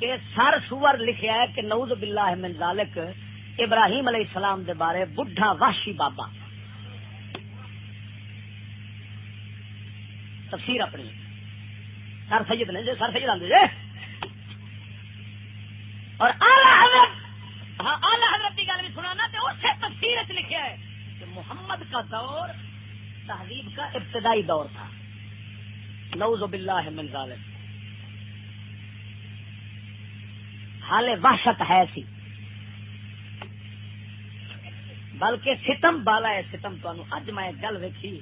کہ سر سور لکھیا ہے کہ نعوذ باللہ من ذالک ابراہیم علیہ السلام دے بارے بڈھا واشی بابا۔ تفسیر اپنی۔ سر سید نے سر سید آدھے جی اور آلہ حضرت ہاں آلہ حضرت کی گل بھی سنانا تو اسے تفسیر لکھا ہے کہ محمد کا دور تہذیب کا ابتدائی دور تھا۔ نعوذ باللہ من ذالک۔ حال وحشت ہے سی۔ بلکہ ستم بالا ہے ستم تمہیں اج میں گل ویکھی۔